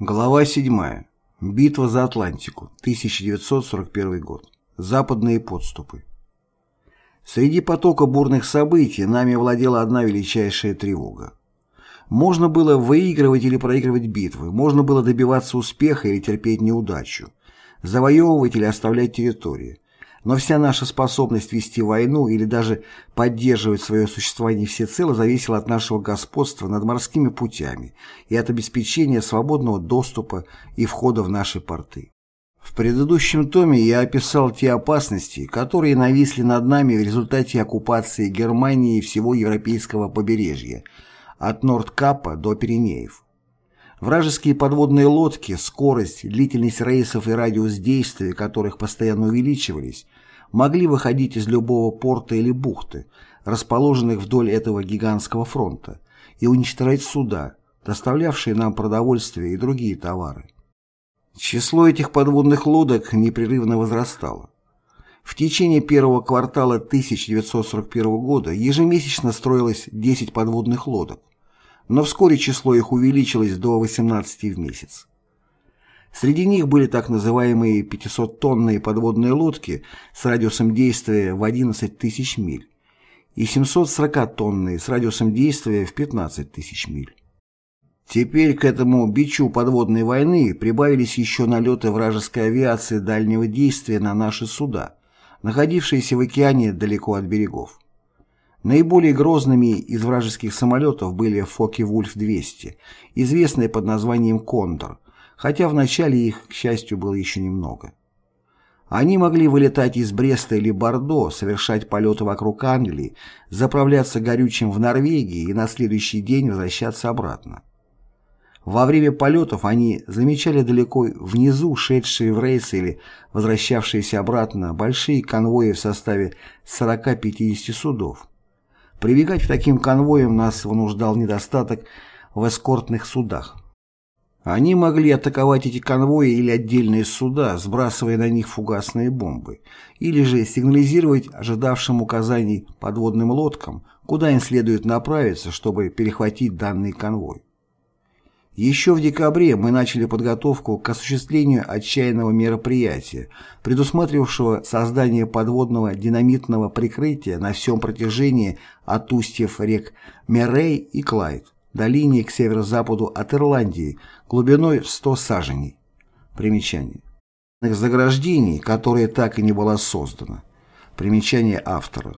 Глава 7. Битва за Атлантику. 1941 год. Западные подступы. Среди потока бурных событий нами владела одна величайшая тревога. Можно было выигрывать или проигрывать битвы, можно было добиваться успеха или терпеть неудачу, завоевывать или оставлять территории. Но вся наша способность вести войну или даже поддерживать свое существование всецело зависела от нашего господства над морскими путями и от обеспечения свободного доступа и входа в наши порты. В предыдущем томе я описал те опасности, которые нависли над нами в результате оккупации Германии всего европейского побережья, от Нордкапа до Пиренеев. Вражеские подводные лодки, скорость, длительность рейсов и радиус действия которых постоянно увеличивались, могли выходить из любого порта или бухты, расположенных вдоль этого гигантского фронта, и уничтожать суда, доставлявшие нам продовольствие и другие товары. Число этих подводных лодок непрерывно возрастало. В течение первого квартала 1941 года ежемесячно строилось 10 подводных лодок, но вскоре число их увеличилось до 18 в месяц. Среди них были так называемые 500-тонные подводные лодки с радиусом действия в 11 тысяч миль и 740-тонные с радиусом действия в 15 тысяч миль. Теперь к этому бичу подводной войны прибавились еще налеты вражеской авиации дальнего действия на наши суда, находившиеся в океане далеко от берегов. Наиболее грозными из вражеских самолетов были Фоки-Вульф-200, известные под названием «Кондор», хотя в начале их, к счастью, было еще немного. Они могли вылетать из Бреста или Бордо, совершать полеты вокруг Англии, заправляться горючим в Норвегии и на следующий день возвращаться обратно. Во время полетов они замечали далеко внизу шедшие в рейс или возвращавшиеся обратно большие конвои в составе 40-50 судов. Прибегать к таким конвоям нас вынуждал недостаток в эскортных судах. Они могли атаковать эти конвои или отдельные суда, сбрасывая на них фугасные бомбы, или же сигнализировать ожидавшим указаний подводным лодкам, куда им следует направиться, чтобы перехватить данный конвой. Еще в декабре мы начали подготовку к осуществлению отчаянного мероприятия, предусматривавшего создание подводного динамитного прикрытия на всем протяжении от устьев рек Мерей и Клайд до линии к северо-западу от Ирландии глубиной в 100 саженей. Примечание. Заграждений, которое так и не было создано. Примечание автора.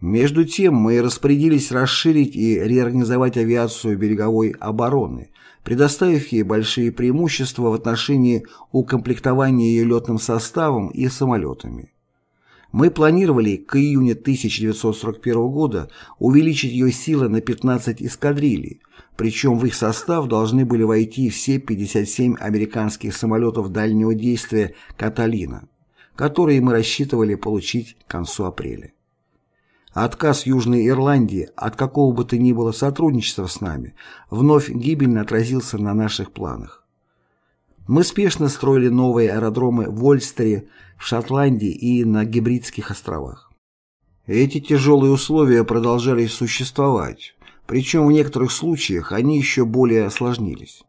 Между тем мы распорядились расширить и реорганизовать авиацию береговой обороны, предоставив ей большие преимущества в отношении укомплектования ее летным составом и самолетами. Мы планировали к июню 1941 года увеличить ее силы на 15 эскадрилий, причем в их состав должны были войти все 57 американских самолетов дальнего действия «Каталина», которые мы рассчитывали получить к концу апреля. Отказ Южной Ирландии от какого бы то ни было сотрудничества с нами вновь гибельно отразился на наших планах. Мы спешно строили новые аэродромы в Ольстере, в Шотландии и на Гибридских островах. Эти тяжелые условия продолжали существовать, причем в некоторых случаях они еще более осложнились.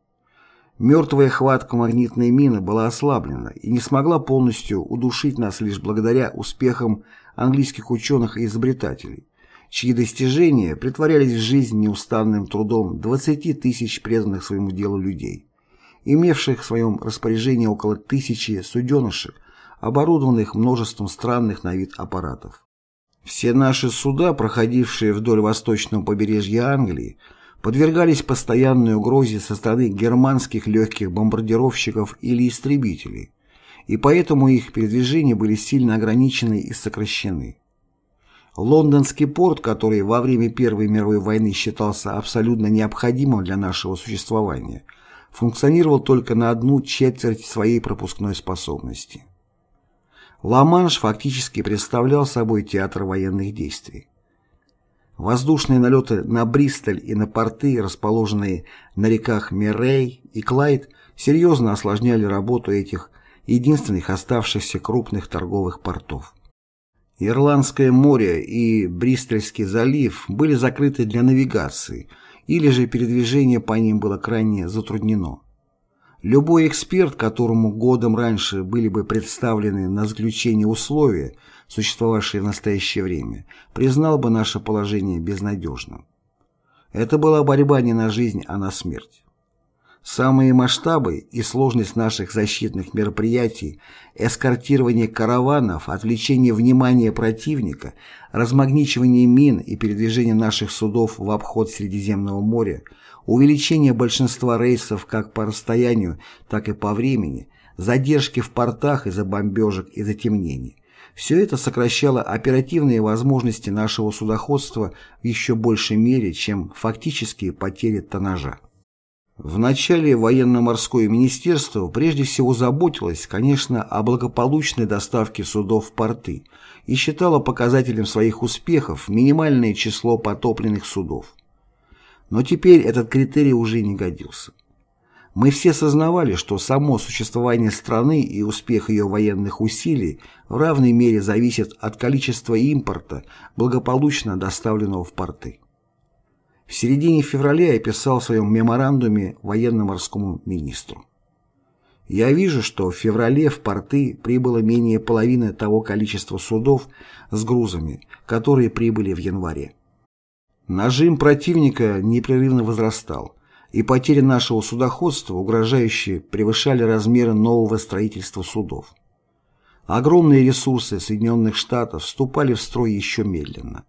Мертвая хватка магнитной мины была ослаблена и не смогла полностью удушить нас лишь благодаря успехам английских ученых и изобретателей, чьи достижения притворялись в жизнь неустанным трудом 20 тысяч преданных своему делу людей имевших в своем распоряжении около тысячи суденышек, оборудованных множеством странных на вид аппаратов. Все наши суда, проходившие вдоль восточного побережья Англии, подвергались постоянной угрозе со стороны германских легких бомбардировщиков или истребителей, и поэтому их передвижения были сильно ограничены и сокращены. Лондонский порт, который во время Первой мировой войны считался абсолютно необходимым для нашего существования – функционировал только на одну четверть своей пропускной способности. Ла-Манш фактически представлял собой театр военных действий. Воздушные налеты на Бристоль и на порты, расположенные на реках Меррей и Клайд, серьезно осложняли работу этих единственных оставшихся крупных торговых портов. Ирландское море и Бристольский залив были закрыты для навигации – или же передвижение по ним было крайне затруднено. Любой эксперт, которому годом раньше были бы представлены на заключение условия, существовавшие в настоящее время, признал бы наше положение безнадежным. Это была борьба не на жизнь, а на смерть. Самые масштабы и сложность наших защитных мероприятий, эскортирование караванов, отвлечение внимания противника, размагничивание мин и передвижение наших судов в обход Средиземного моря, увеличение большинства рейсов как по расстоянию, так и по времени, задержки в портах из-за бомбежек и затемнений. Все это сокращало оперативные возможности нашего судоходства в еще большей мере, чем фактические потери тоннажа. В начале военно-морское министерство прежде всего заботилось, конечно, о благополучной доставке судов в порты и считало показателем своих успехов минимальное число потопленных судов. Но теперь этот критерий уже не годился. Мы все сознавали, что само существование страны и успех ее военных усилий в равной мере зависят от количества импорта, благополучно доставленного в порты. В середине февраля я писал в своем меморандуме военно-морскому министру. Я вижу, что в феврале в порты прибыло менее половины того количества судов с грузами, которые прибыли в январе. Нажим противника непрерывно возрастал, и потери нашего судоходства угрожающе превышали размеры нового строительства судов. Огромные ресурсы Соединенных Штатов вступали в строй еще медленно.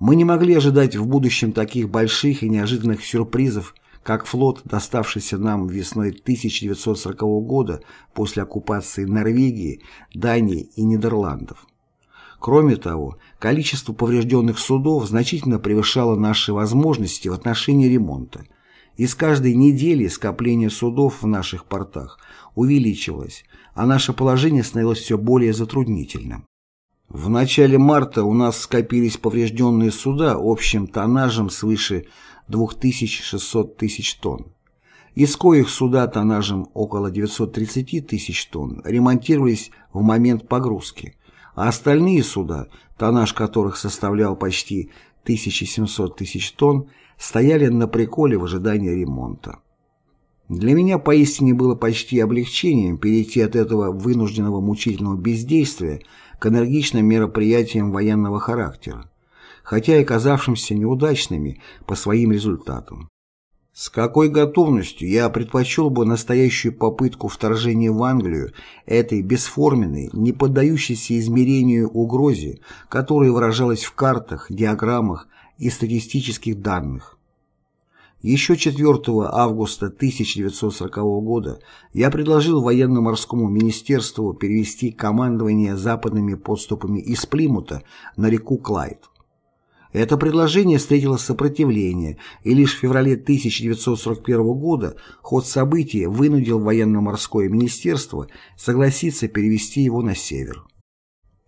Мы не могли ожидать в будущем таких больших и неожиданных сюрпризов, как флот, доставшийся нам весной 1940 года после оккупации Норвегии, Дании и Нидерландов. Кроме того, количество поврежденных судов значительно превышало наши возможности в отношении ремонта, и с каждой недели скопление судов в наших портах увеличивалось, а наше положение становилось все более затруднительным. В начале марта у нас скопились поврежденные суда общим тоннажем свыше 2600 тысяч тонн, из коих суда тоннажем около 930 тысяч тонн ремонтировались в момент погрузки, а остальные суда, тоннаж которых составлял почти 1700 тысяч тонн, стояли на приколе в ожидании ремонта. Для меня поистине было почти облегчением перейти от этого вынужденного мучительного бездействия к энергичным мероприятиям военного характера, хотя и казавшимся неудачными по своим результатам. С какой готовностью я предпочел бы настоящую попытку вторжения в Англию этой бесформенной, не поддающейся измерению угрозе, которая выражалась в картах, диаграммах и статистических данных. Еще 4 августа 1940 года я предложил военно-морскому министерству перевести командование западными подступами из Плимута на реку Клайд. Это предложение встретило сопротивление, и лишь в феврале 1941 года ход событий вынудил военно-морское министерство согласиться перевести его на север.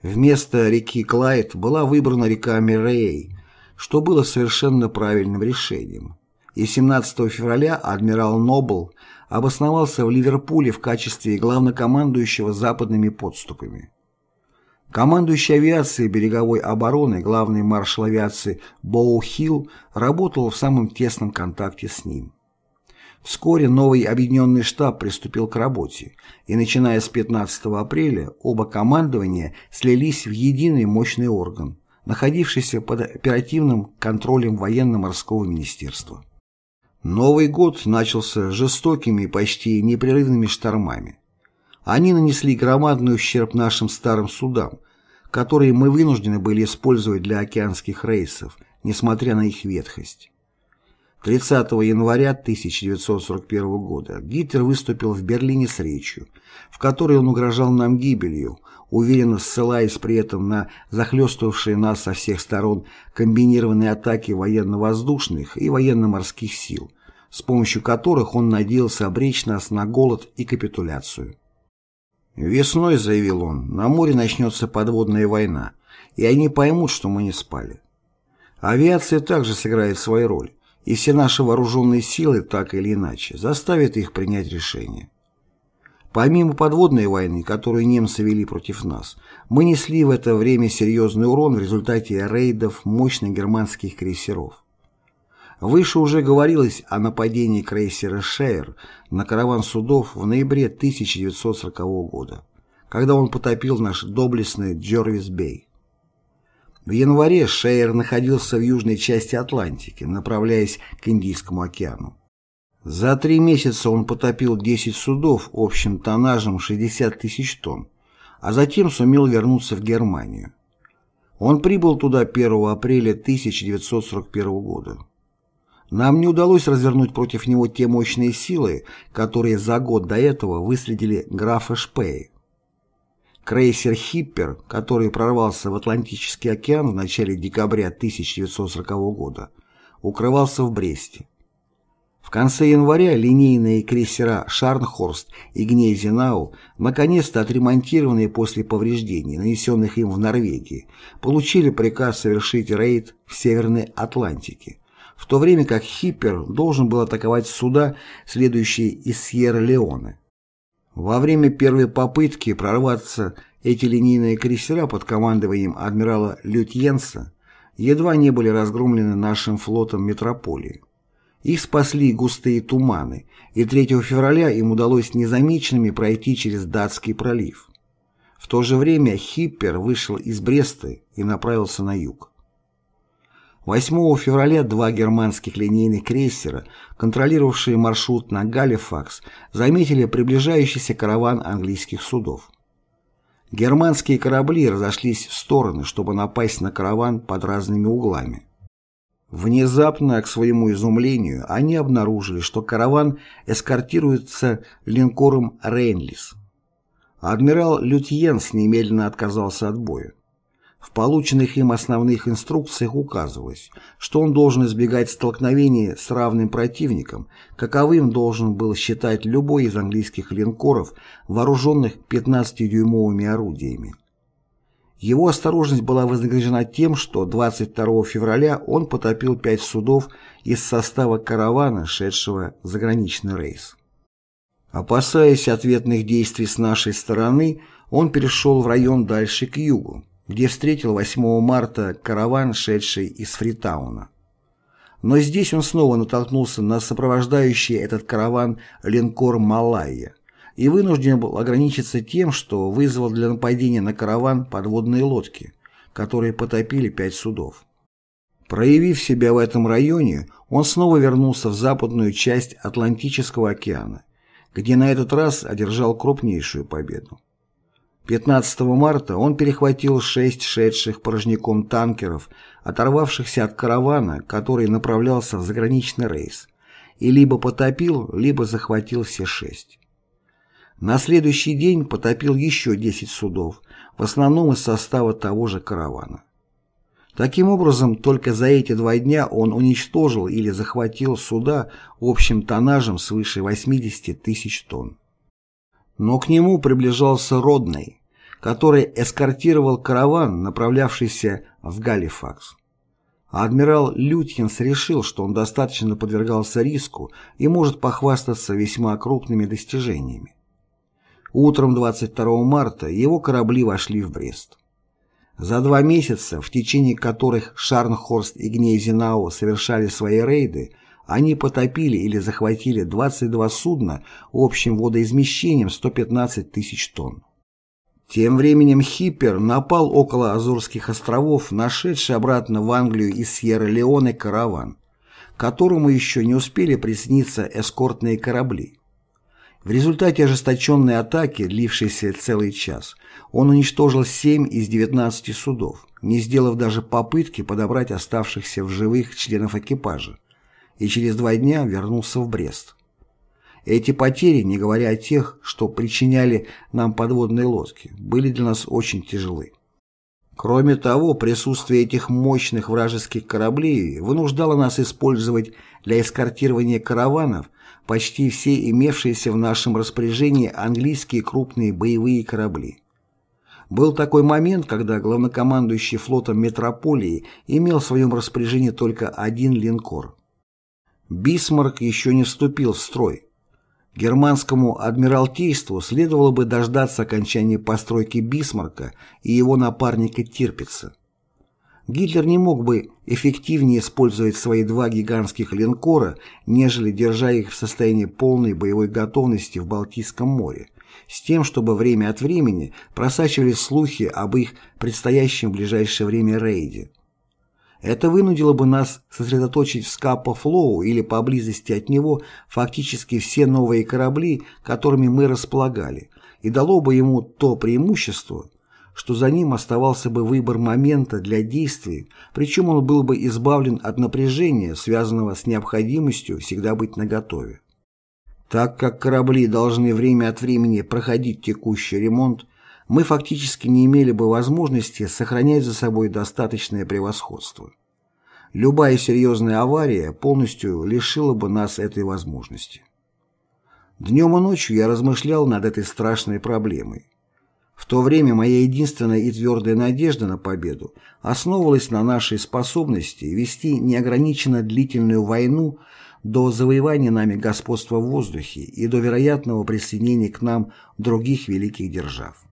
Вместо реки Клайд была выбрана река Мирей, что было совершенно правильным решением и 17 февраля адмирал Нобл обосновался в Ливерпуле в качестве главнокомандующего западными подступами. Командующий авиацией береговой обороны, главный маршал авиации Боу Хилл работал в самом тесном контакте с ним. Вскоре новый объединенный штаб приступил к работе, и начиная с 15 апреля оба командования слились в единый мощный орган, находившийся под оперативным контролем военно-морского министерства. Новый год начался жестокими почти непрерывными штормами. Они нанесли громадный ущерб нашим старым судам, которые мы вынуждены были использовать для океанских рейсов, несмотря на их ветхость. 30 января 1941 года Гитлер выступил в Берлине с речью, в которой он угрожал нам гибелью, уверенно ссылаясь при этом на захлестывавшие нас со всех сторон комбинированные атаки военно-воздушных и военно-морских сил, с помощью которых он надеялся обречь нас на голод и капитуляцию. «Весной, — заявил он, — на море начнется подводная война, и они поймут, что мы не спали. Авиация также сыграет свою роль, и все наши вооруженные силы так или иначе заставят их принять решение. Помимо подводной войны, которую немцы вели против нас, мы несли в это время серьезный урон в результате рейдов мощных германских крейсеров. Выше уже говорилось о нападении крейсера «Шейер» на караван судов в ноябре 1940 года, когда он потопил наш доблестный Джорвис-Бей. В январе Шейер находился в южной части Атлантики, направляясь к Индийскому океану. За три месяца он потопил 10 судов общим тоннажем 60 тысяч тонн, а затем сумел вернуться в Германию. Он прибыл туда 1 апреля 1941 года. Нам не удалось развернуть против него те мощные силы, которые за год до этого выследили графа Шпея. Крейсер «Хиппер», который прорвался в Атлантический океан в начале декабря 1940 года, укрывался в Бресте. В конце января линейные крейсера «Шарнхорст» и «Гнейзенау», наконец-то отремонтированные после повреждений, нанесенных им в Норвегии, получили приказ совершить рейд в Северной Атлантике, в то время как «Хиппер» должен был атаковать суда, следующие из Сьерра-Леоне. Во время первой попытки прорваться эти линейные крейсера под командованием адмирала Лютьенса едва не были разгромлены нашим флотом метрополии. Их спасли густые туманы, и 3 февраля им удалось незамеченными пройти через Датский пролив. В то же время Хиппер вышел из Бреста и направился на юг. 8 февраля два германских линейных крейсера, контролировавшие маршрут на Галифакс, заметили приближающийся караван английских судов. Германские корабли разошлись в стороны, чтобы напасть на караван под разными углами. Внезапно, к своему изумлению, они обнаружили, что караван эскортируется линкором «Рейнлис». Адмирал Лютьенс немедленно отказался от боя. В полученных им основных инструкциях указывалось, что он должен избегать столкновений с равным противником, каковым должен был считать любой из английских линкоров, вооруженных 15-дюймовыми орудиями. Его осторожность была вознаграждена тем, что 22 февраля он потопил пять судов из состава каравана, шедшего заграничный рейс. Опасаясь ответных действий с нашей стороны, он перешел в район дальше к югу, где встретил 8 марта караван, шедший из Фритауна. Но здесь он снова натолкнулся на сопровождающий этот караван линкор «Малайя», и вынужден был ограничиться тем, что вызвал для нападения на караван подводные лодки, которые потопили пять судов. Проявив себя в этом районе, он снова вернулся в западную часть Атлантического океана, где на этот раз одержал крупнейшую победу. 15 марта он перехватил шесть шедших порожняком танкеров, оторвавшихся от каравана, который направлялся в заграничный рейс, и либо потопил, либо захватил все шесть. На следующий день потопил еще 10 судов, в основном из состава того же каравана. Таким образом, только за эти два дня он уничтожил или захватил суда общим тоннажем свыше 80 тысяч тонн. Но к нему приближался Родный, который эскортировал караван, направлявшийся в Галифакс. адмирал Лютьенс решил, что он достаточно подвергался риску и может похвастаться весьма крупными достижениями. Утром 22 марта его корабли вошли в Брест. За два месяца, в течение которых Шарнхорст и Гнейзенау совершали свои рейды, они потопили или захватили 22 судна общим водоизмещением 115 тысяч тонн. Тем временем Хиппер напал около Азорских островов, нашедший обратно в Англию из Сьерра-Леоне караван, которому еще не успели присниться эскортные корабли. В результате ожесточенной атаки, длившейся целый час, он уничтожил 7 из 19 судов, не сделав даже попытки подобрать оставшихся в живых членов экипажа, и через два дня вернулся в Брест. Эти потери, не говоря о тех, что причиняли нам подводные лодки, были для нас очень тяжелы. Кроме того, присутствие этих мощных вражеских кораблей вынуждало нас использовать для эскортирования караванов почти все имевшиеся в нашем распоряжении английские крупные боевые корабли. Был такой момент, когда главнокомандующий флотом метрополии имел в своем распоряжении только один линкор. Бисмарк еще не вступил в строй. Германскому адмиралтейству следовало бы дождаться окончания постройки Бисмарка и его напарника Тирпица. Гитлер не мог бы эффективнее использовать свои два гигантских линкора, нежели держа их в состоянии полной боевой готовности в Балтийском море, с тем, чтобы время от времени просачивались слухи об их предстоящем в ближайшее время рейде. Это вынудило бы нас сосредоточить в Скапа-Флоу или поблизости от него фактически все новые корабли, которыми мы располагали, и дало бы ему то преимущество, что за ним оставался бы выбор момента для действий, причем он был бы избавлен от напряжения, связанного с необходимостью всегда быть наготове. Так как корабли должны время от времени проходить текущий ремонт, мы фактически не имели бы возможности сохранять за собой достаточное превосходство. Любая серьезная авария полностью лишила бы нас этой возможности. Днем и ночью я размышлял над этой страшной проблемой. В то время моя единственная и твердая надежда на победу основывалась на нашей способности вести неограниченно длительную войну до завоевания нами господства в воздухе и до вероятного присоединения к нам других великих держав.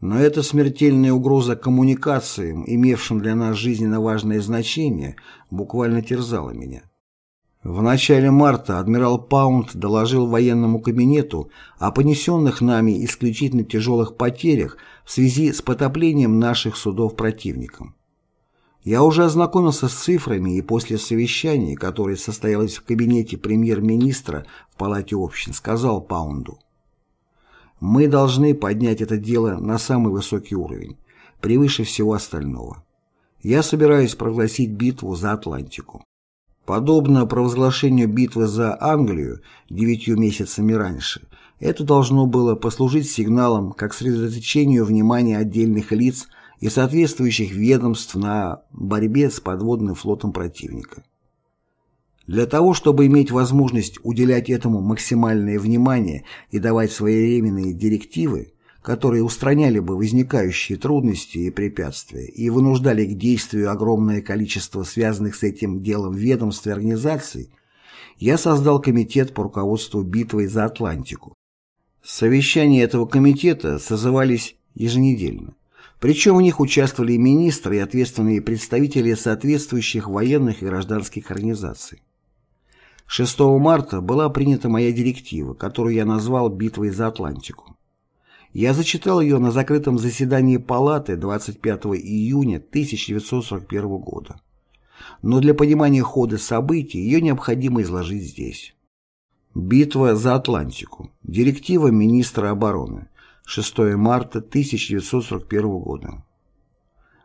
Но эта смертельная угроза коммуникациям, имевшим для нас жизненно важное значение, буквально терзала меня. В начале марта адмирал Паунд доложил военному кабинету о понесенных нами исключительно тяжелых потерях в связи с потоплением наших судов противником. Я уже ознакомился с цифрами и после совещания, которое состоялось в кабинете премьер-министра в Палате общин, сказал Паунду. Мы должны поднять это дело на самый высокий уровень, превыше всего остального. Я собираюсь прогласить битву за Атлантику. Подобно провозглашению битвы за Англию девятью месяцами раньше, это должно было послужить сигналом к сосредоточению внимания отдельных лиц и соответствующих ведомств на борьбе с подводным флотом противника. Для того, чтобы иметь возможность уделять этому максимальное внимание и давать своевременные директивы, которые устраняли бы возникающие трудности и препятствия и вынуждали к действию огромное количество связанных с этим делом ведомств и организаций, я создал комитет по руководству битвой за Атлантику. Совещания этого комитета созывались еженедельно. Причем в них участвовали и министры, и ответственные представители соответствующих военных и гражданских организаций. 6 марта была принята моя директива, которую я назвал «Битвой за Атлантику». Я зачитал ее на закрытом заседании Палаты 25 июня 1941 года. Но для понимания хода событий ее необходимо изложить здесь. Битва за Атлантику. Директива министра обороны. 6 марта 1941 года.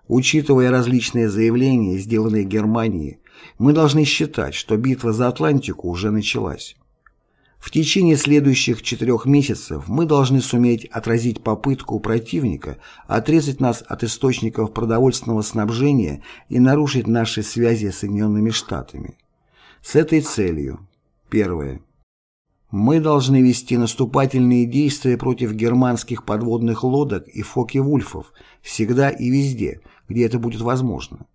Учитывая различные заявления, сделанные Германией, мы должны считать, что битва за Атлантику уже началась. В течение следующих четырех месяцев мы должны суметь отразить попытку противника отрезать нас от источников продовольственного снабжения и нарушить наши связи с Соединенными Штатами. С этой целью. Первое. Мы должны вести наступательные действия против германских подводных лодок и фоки-вульфов всегда и везде, где это будет возможно.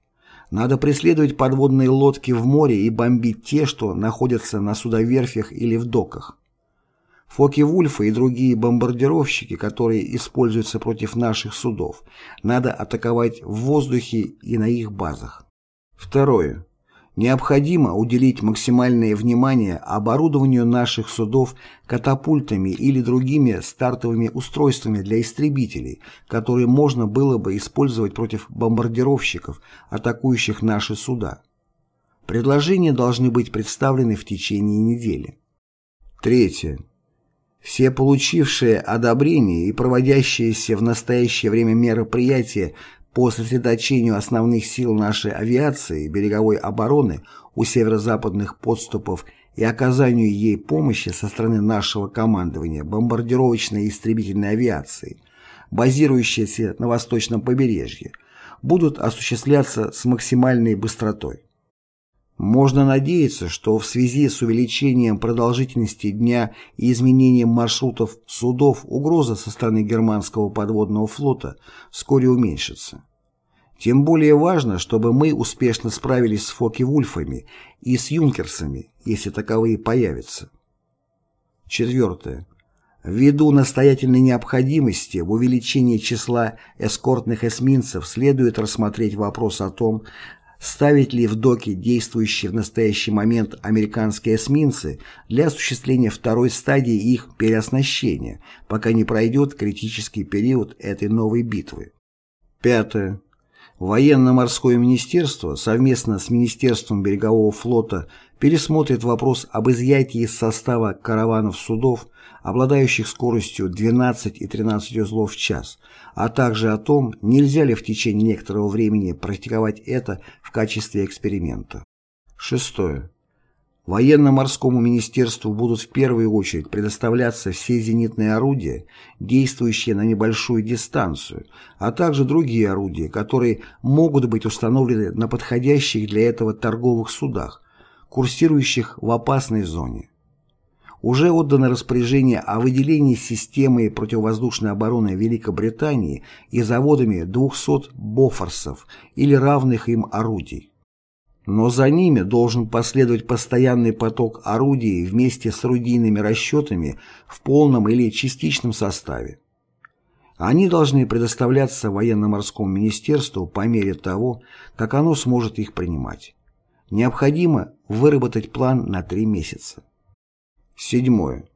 Надо преследовать подводные лодки в море и бомбить те, что находятся на судоверфях или в доках. Фоки-Вульфы и другие бомбардировщики, которые используются против наших судов, надо атаковать в воздухе и на их базах. Второе. Необходимо уделить максимальное внимание оборудованию наших судов катапультами или другими стартовыми устройствами для истребителей, которые можно было бы использовать против бомбардировщиков, атакующих наши суда. Предложения должны быть представлены в течение недели. Третье. Все получившие одобрение и проводящиеся в настоящее время мероприятия по сосредоточению основных сил нашей авиации и береговой обороны у северо-западных подступов и оказанию ей помощи со стороны нашего командования бомбардировочной и истребительной авиации, базирующейся на восточном побережье, будут осуществляться с максимальной быстротой. Можно надеяться, что в связи с увеличением продолжительности дня и изменением маршрутов судов угроза со стороны германского подводного флота вскоре уменьшится. Тем более важно, чтобы мы успешно справились с Фоки-Вульфами и с Юнкерсами, если таковые появятся. Четвертое. Ввиду настоятельной необходимости в увеличении числа эскортных эсминцев следует рассмотреть вопрос о том, ставить ли в доки действующие в настоящий момент американские эсминцы для осуществления второй стадии их переоснащения, пока не пройдет критический период этой новой битвы. Пятое. Военно-морское министерство совместно с Министерством берегового флота пересмотрит вопрос об изъятии из состава караванов судов, обладающих скоростью 12 и 13 узлов в час, а также о том, нельзя ли в течение некоторого времени практиковать это в качестве эксперимента. Шестое. Военно-морскому министерству будут в первую очередь предоставляться все зенитные орудия, действующие на небольшую дистанцию, а также другие орудия, которые могут быть установлены на подходящих для этого торговых судах, курсирующих в опасной зоне. Уже отдано распоряжение о выделении системы противовоздушной обороны Великобритании и заводами 200 «Бофорсов» или равных им орудий. Но за ними должен последовать постоянный поток орудий вместе с орудийными расчетами в полном или частичном составе. Они должны предоставляться военно-морскому министерству по мере того, как оно сможет их принимать. Необходимо выработать план на три месяца. Седьмое.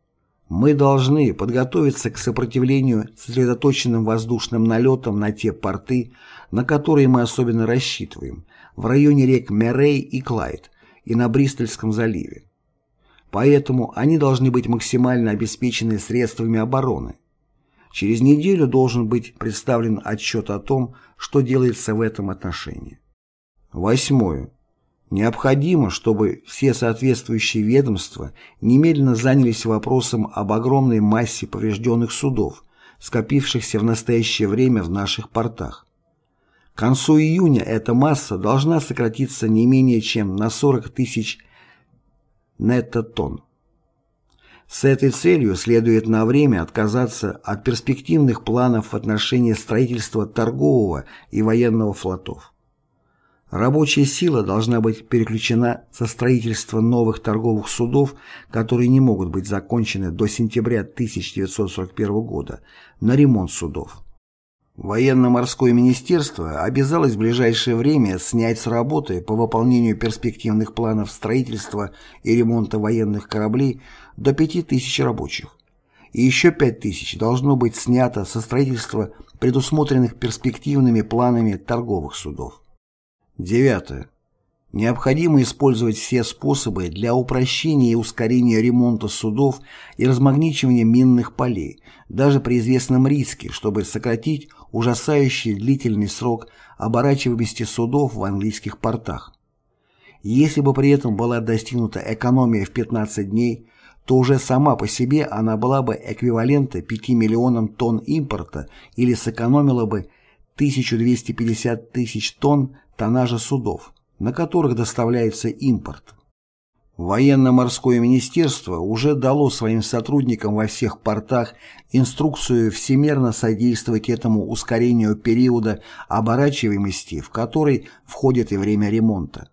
Мы должны подготовиться к сопротивлению сосредоточенным воздушным налетам на те порты, на которые мы особенно рассчитываем, в районе рек Мерей и Клайд и на Бристольском заливе. Поэтому они должны быть максимально обеспечены средствами обороны. Через неделю должен быть представлен отчет о том, что делается в этом отношении. Восьмое. Необходимо, чтобы все соответствующие ведомства немедленно занялись вопросом об огромной массе поврежденных судов, скопившихся в настоящее время в наших портах. К концу июня эта масса должна сократиться не менее чем на 40 тысяч нетто-тонн. С этой целью следует на время отказаться от перспективных планов в отношении строительства торгового и военного флотов. Рабочая сила должна быть переключена со строительства новых торговых судов, которые не могут быть закончены до сентября 1941 года, на ремонт судов. Военно-морское министерство обязалось в ближайшее время снять с работы по выполнению перспективных планов строительства и ремонта военных кораблей до 5000 рабочих. И еще 5000 должно быть снято со строительства предусмотренных перспективными планами торговых судов. Девятое. Необходимо использовать все способы для упрощения и ускорения ремонта судов и размагничивания минных полей, даже при известном риске, чтобы сократить ужасающий длительный срок оборачиваемости судов в английских портах. Если бы при этом была достигнута экономия в 15 дней, то уже сама по себе она была бы эквивалента 5 миллионам тонн импорта или сэкономила бы 1250 тысяч тонн тоннажа судов на которых доставляется импорт. Военно-морское министерство уже дало своим сотрудникам во всех портах инструкцию всемерно содействовать этому ускорению периода оборачиваемости, в который входит и время ремонта.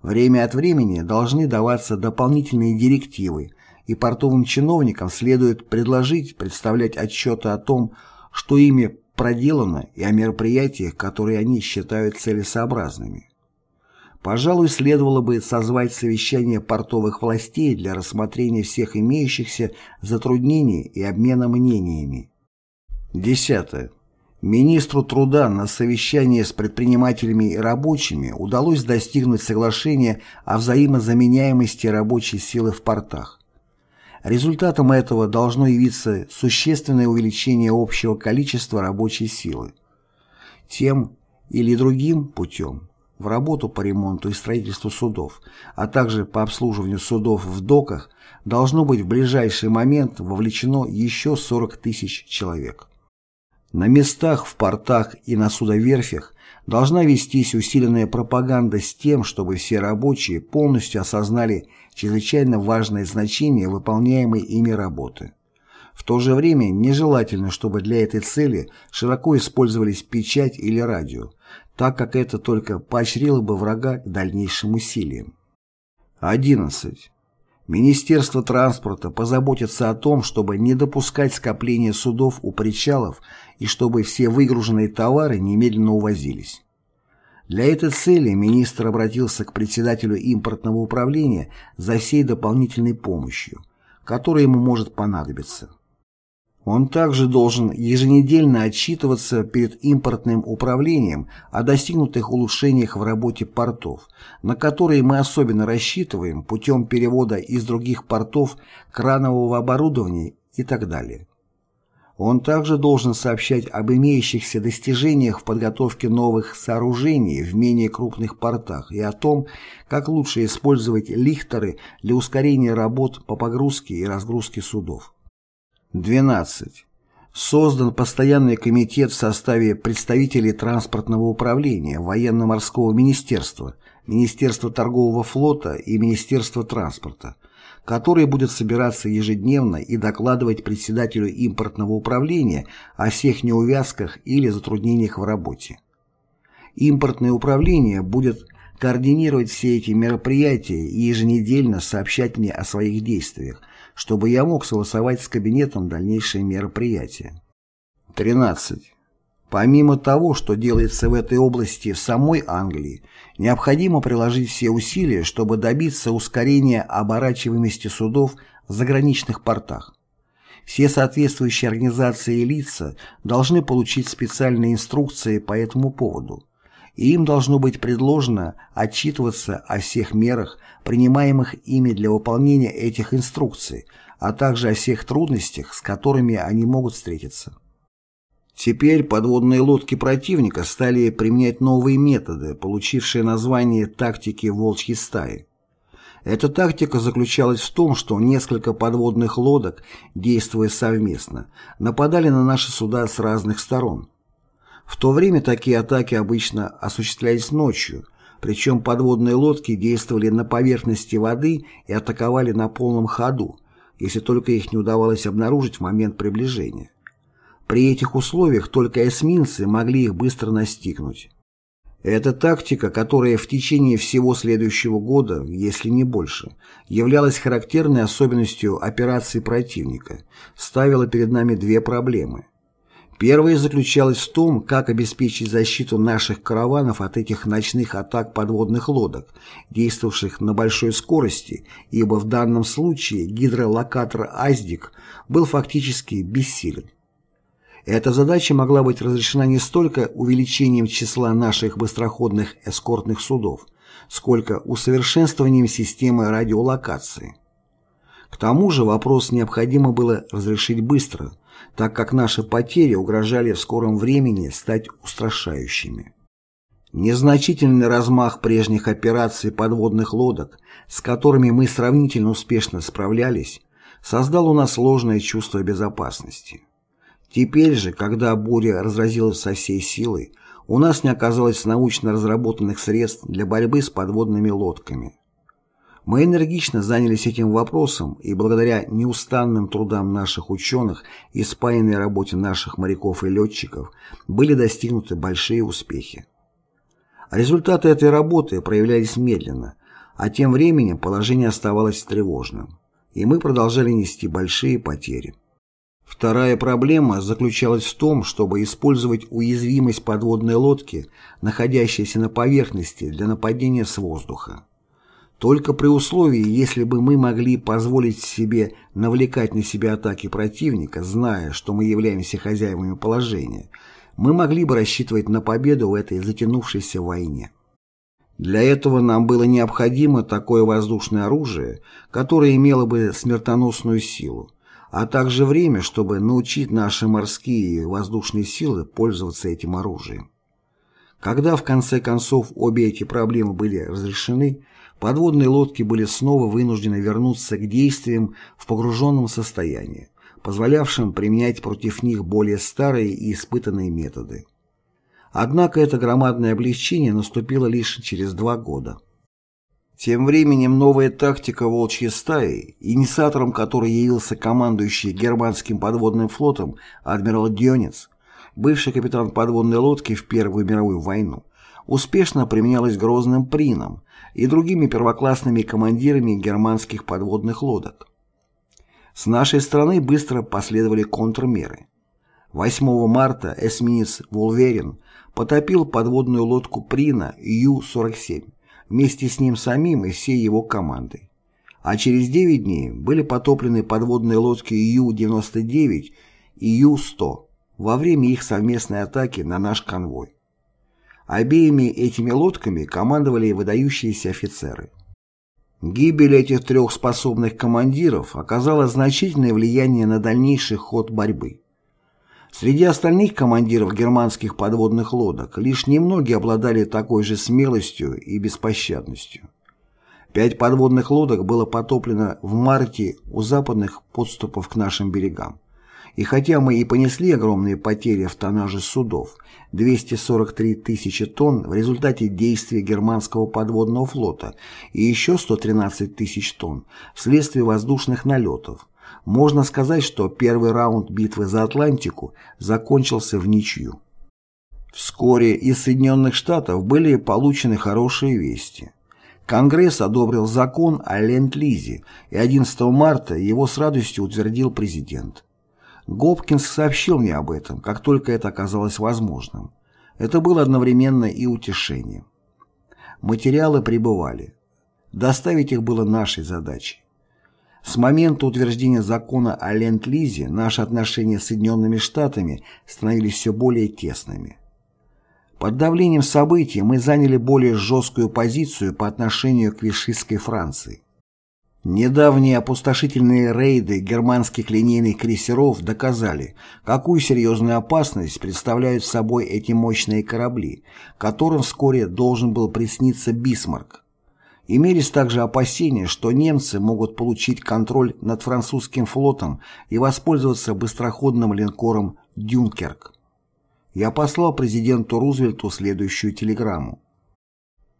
Время от времени должны даваться дополнительные директивы, и портовым чиновникам следует предложить представлять отчеты о том, что ими проделано и о мероприятиях, которые они считают целесообразными. Пожалуй, следовало бы созвать совещание портовых властей для рассмотрения всех имеющихся затруднений и обмена мнениями. Десятое. Министру труда на совещании с предпринимателями и рабочими удалось достигнуть соглашения о взаимозаменяемости рабочей силы в портах. Результатом этого должно явиться существенное увеличение общего количества рабочей силы. Тем или другим путем в работу по ремонту и строительству судов, а также по обслуживанию судов в доках должно быть в ближайший момент вовлечено еще 40 тысяч человек. На местах, в портах и на судоверфях должна вестись усиленная пропаганда с тем, чтобы все рабочие полностью осознали чрезвычайно важное значение выполняемой ими работы. В то же время нежелательно, чтобы для этой цели широко использовались печать или радио, так как это только поощрило бы врага к дальнейшим усилиям. 11. Министерство транспорта позаботится о том, чтобы не допускать скопления судов у причалов и чтобы все выгруженные товары немедленно увозились. Для этой цели министр обратился к председателю импортного управления за всей дополнительной помощью, которая ему может понадобиться. Он также должен еженедельно отчитываться перед импортным управлением о достигнутых улучшениях в работе портов, на которые мы особенно рассчитываем путем перевода из других портов кранового оборудования и так далее. Он также должен сообщать об имеющихся достижениях в подготовке новых сооружений в менее крупных портах и о том, как лучше использовать лихтеры для ускорения работ по погрузке и разгрузке судов. 12. Создан постоянный комитет в составе представителей транспортного управления, военно-морского министерства, Министерства торгового флота и Министерства транспорта, который будет собираться ежедневно и докладывать председателю импортного управления о всех неувязках или затруднениях в работе. Импортное управление будет координировать все эти мероприятия и еженедельно сообщать мне о своих действиях, чтобы я мог согласовать с кабинетом дальнейшие мероприятия. 13. Помимо того, что делается в этой области в самой Англии, необходимо приложить все усилия, чтобы добиться ускорения оборачиваемости судов в заграничных портах. Все соответствующие организации и лица должны получить специальные инструкции по этому поводу и им должно быть предложено отчитываться о всех мерах, принимаемых ими для выполнения этих инструкций, а также о всех трудностях, с которыми они могут встретиться. Теперь подводные лодки противника стали применять новые методы, получившие название тактики волчьей стаи. Эта тактика заключалась в том, что несколько подводных лодок, действуя совместно, нападали на наши суда с разных сторон. В то время такие атаки обычно осуществлялись ночью, причем подводные лодки действовали на поверхности воды и атаковали на полном ходу, если только их не удавалось обнаружить в момент приближения. При этих условиях только эсминцы могли их быстро настигнуть. Эта тактика, которая в течение всего следующего года, если не больше, являлась характерной особенностью операции противника, ставила перед нами две проблемы. Первая заключалась в том, как обеспечить защиту наших караванов от этих ночных атак подводных лодок, действовавших на большой скорости, ибо в данном случае гидролокатор «Аздик» был фактически бессилен. Эта задача могла быть разрешена не столько увеличением числа наших быстроходных эскортных судов, сколько усовершенствованием системы радиолокации. К тому же вопрос необходимо было разрешить быстро – так как наши потери угрожали в скором времени стать устрашающими. Незначительный размах прежних операций подводных лодок, с которыми мы сравнительно успешно справлялись, создал у нас ложное чувство безопасности. Теперь же, когда буря разразилась со всей силой, у нас не оказалось научно разработанных средств для борьбы с подводными лодками. Мы энергично занялись этим вопросом, и благодаря неустанным трудам наших ученых и спаянной работе наших моряков и летчиков были достигнуты большие успехи. Результаты этой работы проявлялись медленно, а тем временем положение оставалось тревожным, и мы продолжали нести большие потери. Вторая проблема заключалась в том, чтобы использовать уязвимость подводной лодки, находящейся на поверхности, для нападения с воздуха. Только при условии, если бы мы могли позволить себе навлекать на себя атаки противника, зная, что мы являемся хозяевами положения, мы могли бы рассчитывать на победу в этой затянувшейся войне. Для этого нам было необходимо такое воздушное оружие, которое имело бы смертоносную силу, а также время, чтобы научить наши морские и воздушные силы пользоваться этим оружием. Когда в конце концов обе эти проблемы были разрешены, подводные лодки были снова вынуждены вернуться к действиям в погруженном состоянии, позволявшим применять против них более старые и испытанные методы. Однако это громадное облегчение наступило лишь через два года. Тем временем новая тактика «Волчьей стаи», инициатором которой явился командующий германским подводным флотом адмирал Дёнец, бывший капитан подводной лодки в Первую мировую войну, успешно применялось грозным Прином и другими первоклассными командирами германских подводных лодок. С нашей стороны быстро последовали контрмеры. 8 марта эсминец «Вулверин» потопил подводную лодку Прина Ю-47 вместе с ним самим и всей его командой. А через 9 дней были потоплены подводные лодки Ю-99 и Ю-100 во время их совместной атаки на наш конвой. Обеими этими лодками командовали выдающиеся офицеры. Гибель этих трех способных командиров оказала значительное влияние на дальнейший ход борьбы. Среди остальных командиров германских подводных лодок лишь немногие обладали такой же смелостью и беспощадностью. Пять подводных лодок было потоплено в марте у западных подступов к нашим берегам. И хотя мы и понесли огромные потери в тоннаже судов, 243 тысячи тонн в результате действий германского подводного флота и еще 113 тысяч тонн вследствие воздушных налетов, можно сказать, что первый раунд битвы за Атлантику закончился в ничью. Вскоре из Соединенных Штатов были получены хорошие вести. Конгресс одобрил закон о Ленд-Лизе, и 11 марта его с радостью утвердил президент. Гопкинс сообщил мне об этом, как только это оказалось возможным. Это было одновременно и утешением. Материалы прибывали. Доставить их было нашей задачей. С момента утверждения закона о Ленд-Лизе наши отношения с Соединенными Штатами становились все более тесными. Под давлением событий мы заняли более жесткую позицию по отношению к Вишистской Франции. Недавние опустошительные рейды германских линейных крейсеров доказали, какую серьезную опасность представляют собой эти мощные корабли, которым вскоре должен был присниться Бисмарк. Имелись также опасения, что немцы могут получить контроль над французским флотом и воспользоваться быстроходным линкором «Дюнкерк». Я послал президенту Рузвельту следующую телеграмму.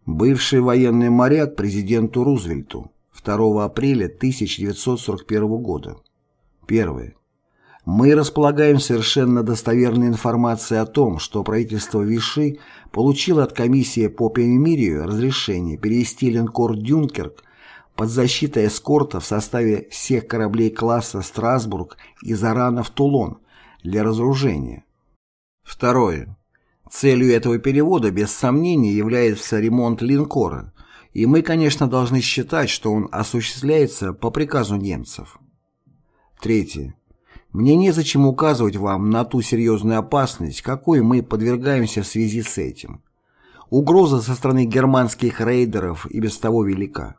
Бывший военный моряк президенту Рузвельту 2 апреля 1941 года. Первое. Мы располагаем совершенно достоверной информацией о том, что правительство Виши получило от комиссии по перемирию разрешение перевести линкор «Дюнкерк» под защитой эскорта в составе всех кораблей класса «Страсбург» из Арана в Тулон для разоружения. Второе. Целью этого перевода без сомнения является ремонт линкора, и мы, конечно, должны считать, что он осуществляется по приказу немцев. Третье. Мне незачем указывать вам на ту серьезную опасность, какой мы подвергаемся в связи с этим. Угроза со стороны германских рейдеров и без того велика.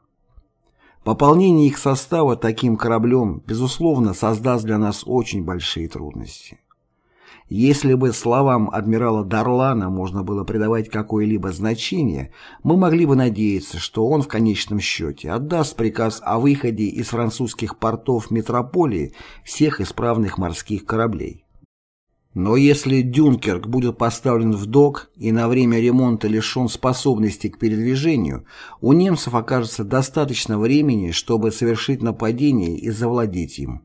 Пополнение их состава таким кораблем, безусловно, создаст для нас очень большие трудности. Если бы словам адмирала Дарлана можно было придавать какое-либо значение, мы могли бы надеяться, что он в конечном счете отдаст приказ о выходе из французских портов метрополии всех исправных морских кораблей. Но если Дюнкерк будет поставлен в док и на время ремонта лишен способности к передвижению, у немцев окажется достаточно времени, чтобы совершить нападение и завладеть им.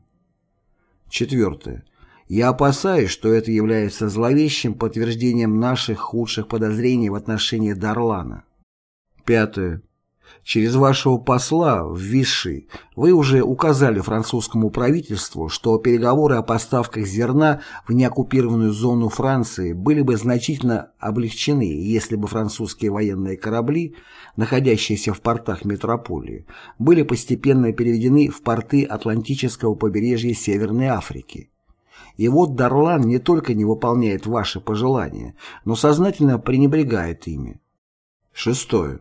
Четвертое. Я опасаюсь, что это является зловещим подтверждением наших худших подозрений в отношении Дарлана. Пятое. Через вашего посла в Виши вы уже указали французскому правительству, что переговоры о поставках зерна в неоккупированную зону Франции были бы значительно облегчены, если бы французские военные корабли, находящиеся в портах метрополии, были постепенно переведены в порты Атлантического побережья Северной Африки. И вот Дарлан не только не выполняет ваши пожелания, но сознательно пренебрегает ими. Шестое.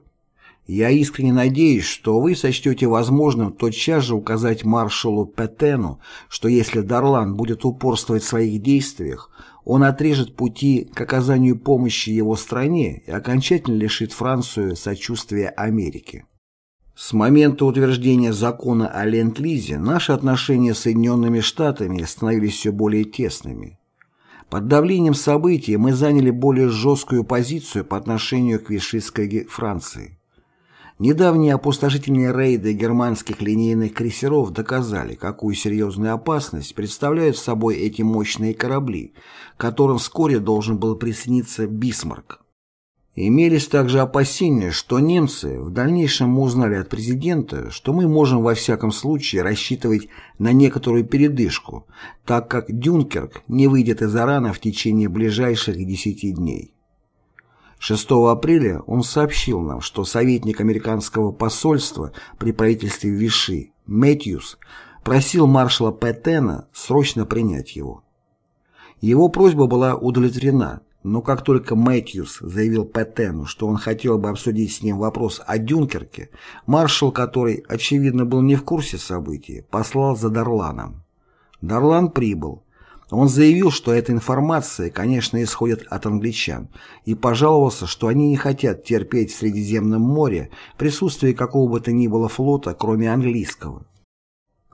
Я искренне надеюсь, что вы сочтете возможным тотчас же указать маршалу Петену, что если Дарлан будет упорствовать в своих действиях, он отрежет пути к оказанию помощи его стране и окончательно лишит Францию сочувствия Америки. С момента утверждения закона о Ленд-Лизе наши отношения с Соединенными Штатами становились все более тесными. Под давлением событий мы заняли более жесткую позицию по отношению к Вишистской Франции. Недавние опустошительные рейды германских линейных крейсеров доказали, какую серьезную опасность представляют собой эти мощные корабли, которым вскоре должен был присниться Бисмарк. Имелись также опасения, что немцы в дальнейшем узнали от президента, что мы можем во всяком случае рассчитывать на некоторую передышку, так как Дюнкерк не выйдет из Ирана в течение ближайших 10 дней. 6 апреля он сообщил нам, что советник американского посольства при правительстве Виши Мэтьюс просил маршала Петтена срочно принять его. Его просьба была удовлетворена, но как только Мэтьюс заявил Петтену, что он хотел бы обсудить с ним вопрос о Дюнкерке, маршал, который, очевидно, был не в курсе событий, послал за Дарланом. Дарлан прибыл. Он заявил, что эта информация, конечно, исходит от англичан, и пожаловался, что они не хотят терпеть в Средиземном море присутствие какого бы то ни было флота, кроме английского.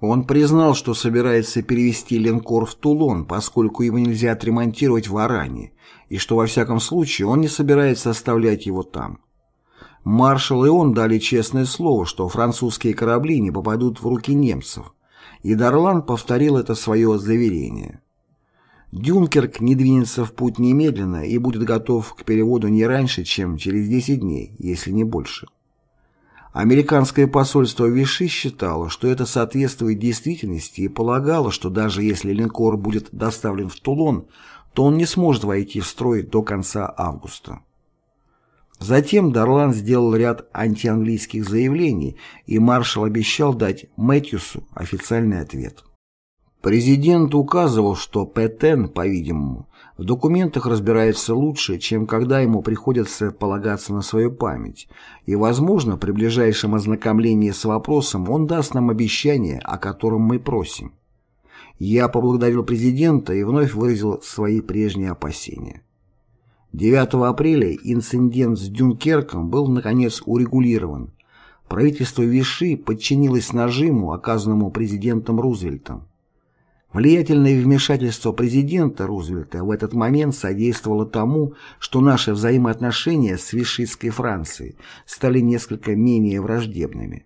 Он признал, что собирается перевести линкор в Тулон, поскольку его нельзя отремонтировать в Аране, и что во всяком случае он не собирается оставлять его там. Маршал и он дали честное слово, что французские корабли не попадут в руки немцев, и Дарлан повторил это свое заверение. Дюнкерк не двинется в путь немедленно и будет готов к переводу не раньше, чем через 10 дней, если не больше. Американское посольство Виши считало, что это соответствует действительности и полагало, что даже если линкор будет доставлен в Тулон, то он не сможет войти в строй до конца августа. Затем Дарлан сделал ряд антианглийских заявлений, и маршал обещал дать Мэтьюсу официальный ответ. Президент указывал, что Петен, по-видимому, в документах разбирается лучше, чем когда ему приходится полагаться на свою память, и, возможно, при ближайшем ознакомлении с вопросом он даст нам обещание, о котором мы просим. Я поблагодарил президента и вновь выразил свои прежние опасения. 9 апреля инцидент с Дюнкерком был, наконец, урегулирован. Правительство Виши подчинилось нажиму, оказанному президентом Рузвельтом. Влиятельное вмешательство президента Рузвельта в этот момент содействовало тому, что наши взаимоотношения с вишистской Францией стали несколько менее враждебными.